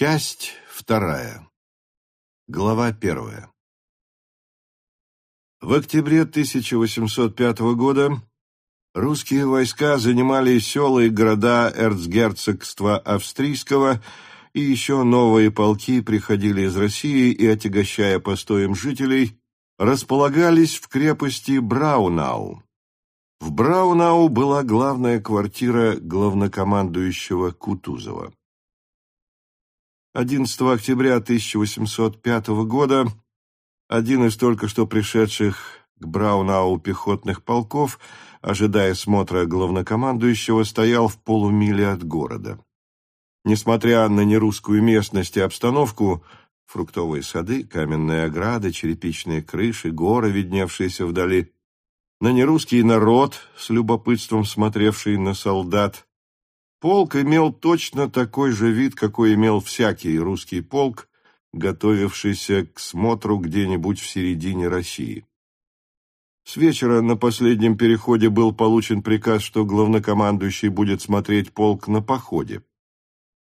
Часть вторая. Глава первая. В октябре 1805 года русские войска занимали села и города эрцгерцогства австрийского, и еще новые полки приходили из России и, отягощая постоем жителей, располагались в крепости Браунау. В Браунау была главная квартира главнокомандующего Кутузова. 11 октября 1805 года один из только что пришедших к Браунау пехотных полков, ожидая смотра главнокомандующего, стоял в полумиле от города. Несмотря на нерусскую местность и обстановку, фруктовые сады, каменные ограды, черепичные крыши, горы, видневшиеся вдали, на нерусский народ, с любопытством смотревший на солдат, Полк имел точно такой же вид, какой имел всякий русский полк, готовившийся к смотру где-нибудь в середине России. С вечера на последнем переходе был получен приказ, что главнокомандующий будет смотреть полк на походе.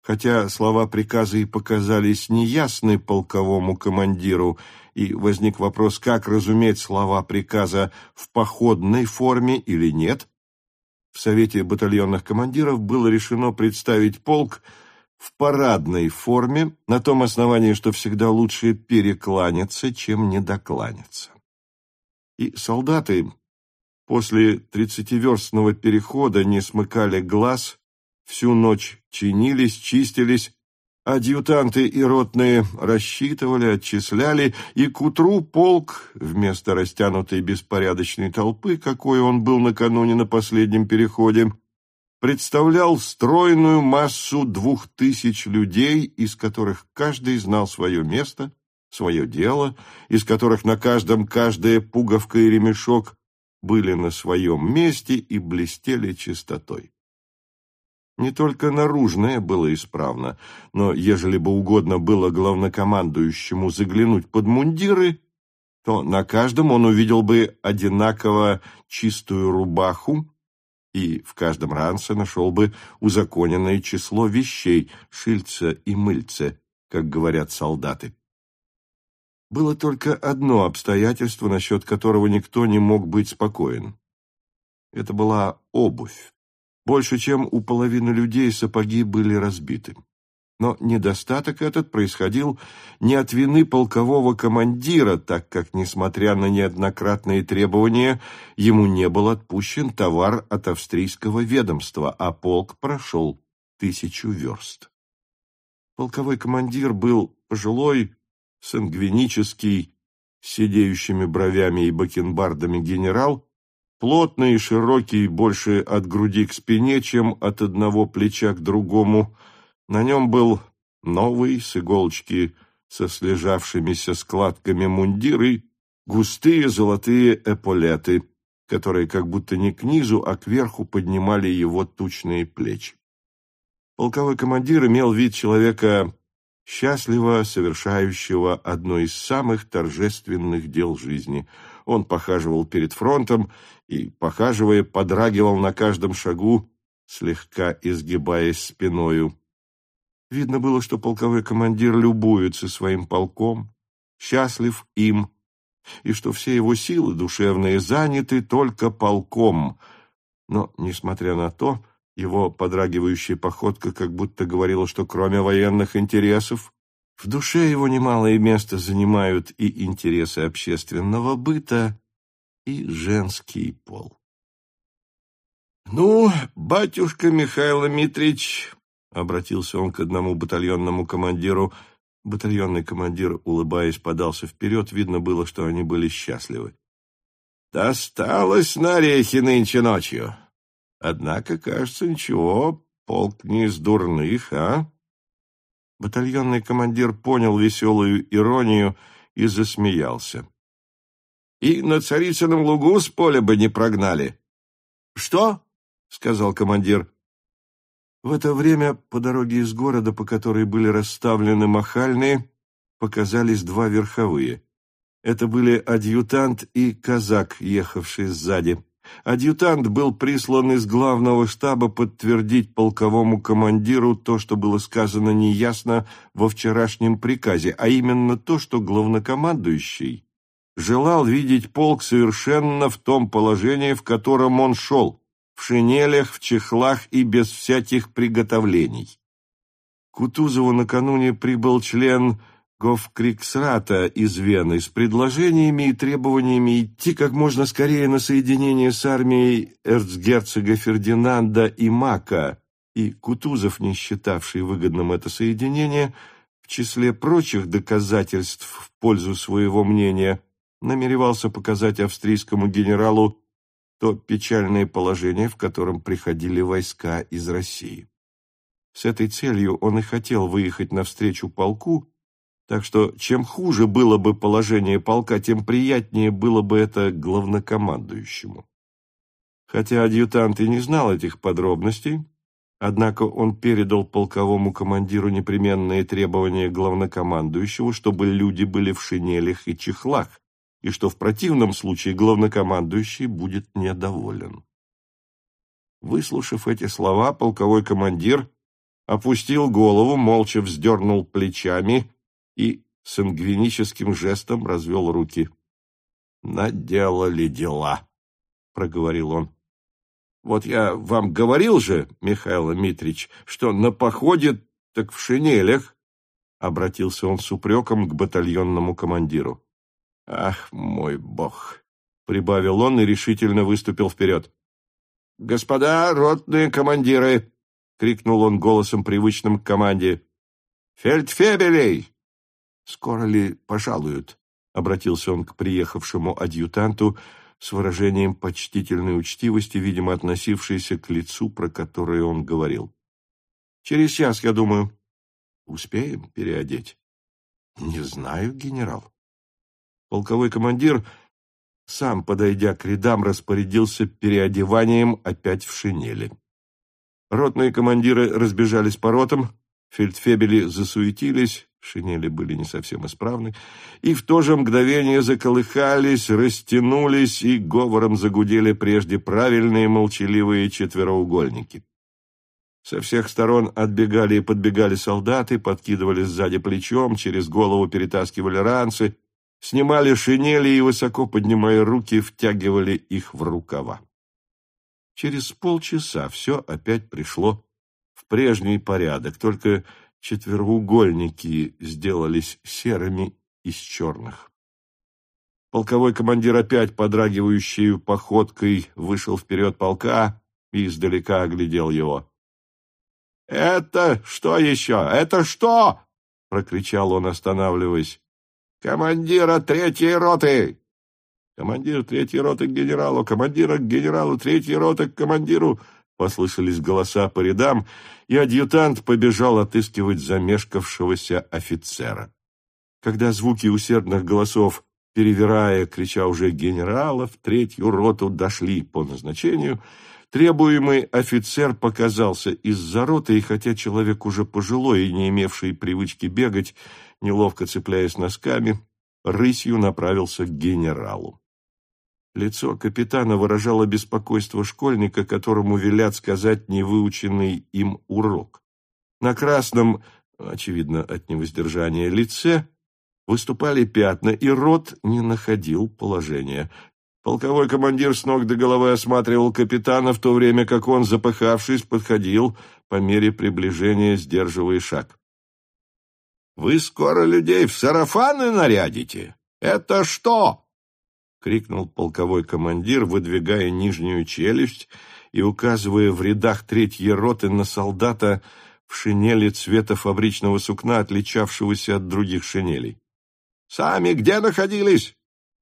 Хотя слова приказа и показались неясны полковому командиру, и возник вопрос, как разуметь слова приказа в походной форме или нет, в Совете батальонных командиров было решено представить полк в парадной форме, на том основании, что всегда лучше перекланяться, чем недокланяться. И солдаты после тридцативерстного перехода не смыкали глаз, всю ночь чинились, чистились, Адъютанты и ротные рассчитывали, отчисляли, и к утру полк, вместо растянутой беспорядочной толпы, какой он был накануне на последнем переходе, представлял стройную массу двух тысяч людей, из которых каждый знал свое место, свое дело, из которых на каждом каждая пуговка и ремешок были на своем месте и блестели чистотой. Не только наружное было исправно, но ежели бы угодно было главнокомандующему заглянуть под мундиры, то на каждом он увидел бы одинаково чистую рубаху, и в каждом ранце нашел бы узаконенное число вещей, шильца и мыльца, как говорят солдаты. Было только одно обстоятельство, насчет которого никто не мог быть спокоен. Это была обувь. Больше, чем у половины людей, сапоги были разбиты. Но недостаток этот происходил не от вины полкового командира, так как, несмотря на неоднократные требования, ему не был отпущен товар от австрийского ведомства, а полк прошел тысячу верст. Полковой командир был пожилой, сангвинический, с сидеющими бровями и бакенбардами генерал, Плотный и широкий, больше от груди к спине, чем от одного плеча к другому. На нем был новый, с иголочки, со слежавшимися складками мундиры, густые золотые эполеты, которые как будто не к низу, а кверху поднимали его тучные плечи. Полковой командир имел вид человека счастливо совершающего одно из самых торжественных дел жизни. Он похаживал перед фронтом и, похаживая, подрагивал на каждом шагу, слегка изгибаясь спиною. Видно было, что полковой командир любуется своим полком, счастлив им, и что все его силы душевные заняты только полком. Но, несмотря на то, его подрагивающая походка как будто говорила, что кроме военных интересов, в душе его немалое место занимают и интересы общественного быта, и женский пол. «Ну, батюшка Михаил Митрич», — обратился он к одному батальонному командиру, батальонный командир, улыбаясь, подался вперед, видно было, что они были счастливы. «Досталось на орехи нынче ночью. Однако, кажется, ничего, полк не из дурных, а?» Батальонный командир понял веселую иронию и засмеялся. «И на Царицыном лугу с поля бы не прогнали». «Что?» — сказал командир. В это время по дороге из города, по которой были расставлены махальные, показались два верховые. Это были адъютант и казак, ехавшие сзади. Адъютант был прислан из главного штаба подтвердить полковому командиру то, что было сказано неясно во вчерашнем приказе, а именно то, что главнокомандующий желал видеть полк совершенно в том положении, в котором он шел, в шинелях, в чехлах и без всяких приготовлений. Кутузову накануне прибыл член Гофкриксрата из Вены с предложениями и требованиями идти как можно скорее на соединение с армией эрцгерцога Фердинанда и Мака, и Кутузов, не считавший выгодным это соединение, в числе прочих доказательств в пользу своего мнения, намеревался показать австрийскому генералу то печальное положение, в котором приходили войска из России. С этой целью он и хотел выехать навстречу полку, так что чем хуже было бы положение полка, тем приятнее было бы это главнокомандующему. Хотя адъютант и не знал этих подробностей, однако он передал полковому командиру непременные требования главнокомандующего, чтобы люди были в шинелях и чехлах, и что в противном случае главнокомандующий будет недоволен. Выслушав эти слова, полковой командир опустил голову, молча вздернул плечами и сангвиническим жестом развел руки. «Наделали дела», — проговорил он. «Вот я вам говорил же, Михаил Митрич, что на походе так в шинелях», — обратился он с упреком к батальонному командиру. «Ах, мой бог!» — прибавил он и решительно выступил вперед. «Господа ротные командиры!» — крикнул он голосом, привычным к команде. «Фельдфебелей! «Скоро ли пожалуют?» — обратился он к приехавшему адъютанту с выражением почтительной учтивости, видимо, относившейся к лицу, про которое он говорил. «Через час, я думаю. Успеем переодеть?» «Не знаю, генерал». Полковой командир, сам подойдя к рядам, распорядился переодеванием опять в шинели. Ротные командиры разбежались по ротам, фельдфебели засуетились, шинели были не совсем исправны, и в то же мгновение заколыхались, растянулись и говором загудели прежде правильные молчаливые четвероугольники. Со всех сторон отбегали и подбегали солдаты, подкидывали сзади плечом, через голову перетаскивали ранцы, снимали шинели и, высоко поднимая руки, втягивали их в рукава. Через полчаса все опять пришло в прежний порядок, только четвероугольники сделались серыми из черных. Полковой командир опять подрагивающей походкой вышел вперед полка и издалека оглядел его. «Это что еще? Это что?» — прокричал он, останавливаясь. «Командира третьей роты!» «Командир третьей роты к генералу! Командира к генералу! Третьей роты к командиру!» Послышались голоса по рядам, и адъютант побежал отыскивать замешкавшегося офицера. Когда звуки усердных голосов, перевирая, крича уже генерала, в третью роту дошли по назначению, требуемый офицер показался из-за роты, и хотя человек уже пожилой и не имевший привычки бегать, неловко цепляясь носками, рысью направился к генералу. Лицо капитана выражало беспокойство школьника, которому велят сказать невыученный им урок. На красном, очевидно, от невоздержания лице, выступали пятна, и рот не находил положения. Полковой командир с ног до головы осматривал капитана, в то время как он, запыхавшись, подходил по мере приближения, сдерживая шаг. «Вы скоро людей в сарафаны нарядите? Это что?» Крикнул полковой командир, выдвигая нижнюю челюсть и указывая в рядах третьей роты на солдата в шинели цвета фабричного сукна, отличавшегося от других шинелей. «Сами где находились?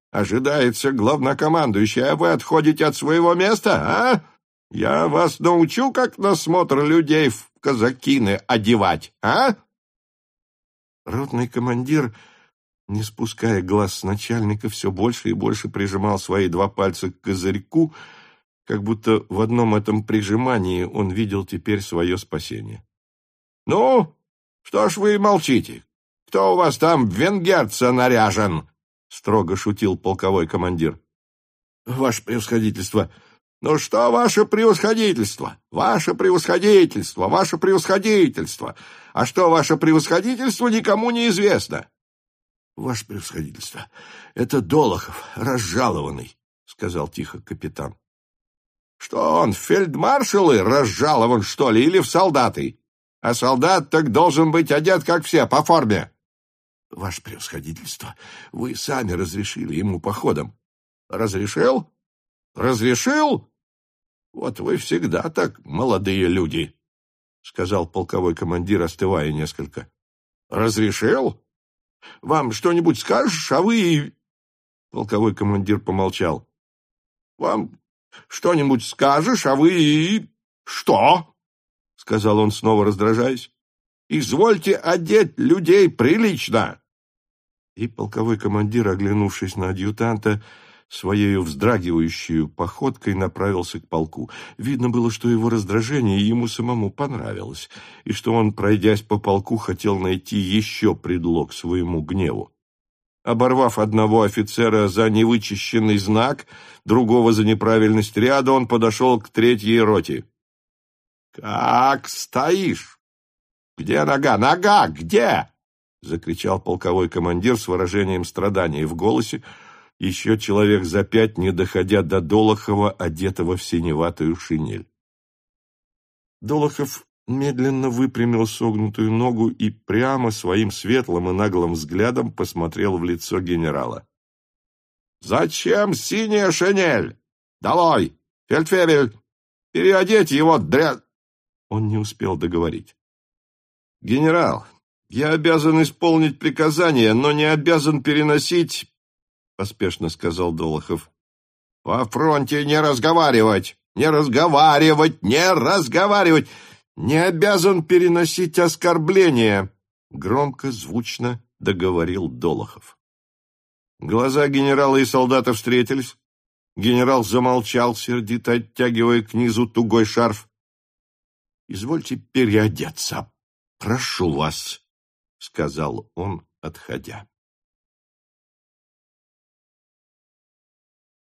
Ожидается главнокомандующий, а вы отходите от своего места, а? Я вас научу, как на смотр людей в казакины одевать, а?» Ротный командир не спуская глаз начальника, все больше и больше прижимал свои два пальца к козырьку, как будто в одном этом прижимании он видел теперь свое спасение. — Ну, что ж вы молчите? Кто у вас там венгерца наряжен? — строго шутил полковой командир. — Ваше превосходительство, «Ну что, ваше превосходительство? Ваше превосходительство! Ваше превосходительство! А что, ваше превосходительство, никому не известно!» «Ваше превосходительство, это Долохов, разжалованный», — сказал тихо капитан. «Что он, фельдмаршалы разжалован, что ли, или в солдаты? А солдат так должен быть одет, как все, по форме». «Ваше превосходительство, вы сами разрешили ему походом». «Разрешил? Разрешил? «Вот вы всегда так, молодые люди», — сказал полковой командир, остывая несколько. «Разрешил? Вам что-нибудь скажешь, а вы...» Полковой командир помолчал. «Вам что-нибудь скажешь, а вы... что?» — сказал он, снова раздражаясь. «Извольте одеть людей прилично!» И полковой командир, оглянувшись на адъютанта, своей вздрагивающей походкой направился к полку. Видно было, что его раздражение ему самому понравилось, и что он, пройдясь по полку, хотел найти еще предлог своему гневу. Оборвав одного офицера за невычищенный знак, другого за неправильность ряда, он подошел к третьей роте. «Как стоишь? Где нога? Нога где?» — закричал полковой командир с выражением страдания в голосе, еще человек за пять, не доходя до Долохова, одетого в синеватую шинель. Долохов медленно выпрямил согнутую ногу и прямо своим светлым и наглым взглядом посмотрел в лицо генерала. «Зачем синяя шинель? Долой! Фельдфебель! Переодеть его, дря...» Он не успел договорить. «Генерал, я обязан исполнить приказание, но не обязан переносить — поспешно сказал Долохов. «Во фронте не разговаривать! Не разговаривать! Не разговаривать! Не обязан переносить оскорбления!» Громко, звучно договорил Долохов. Глаза генерала и солдата встретились. Генерал замолчал, сердито оттягивая к низу тугой шарф. «Извольте переодеться, прошу вас», — сказал он, отходя.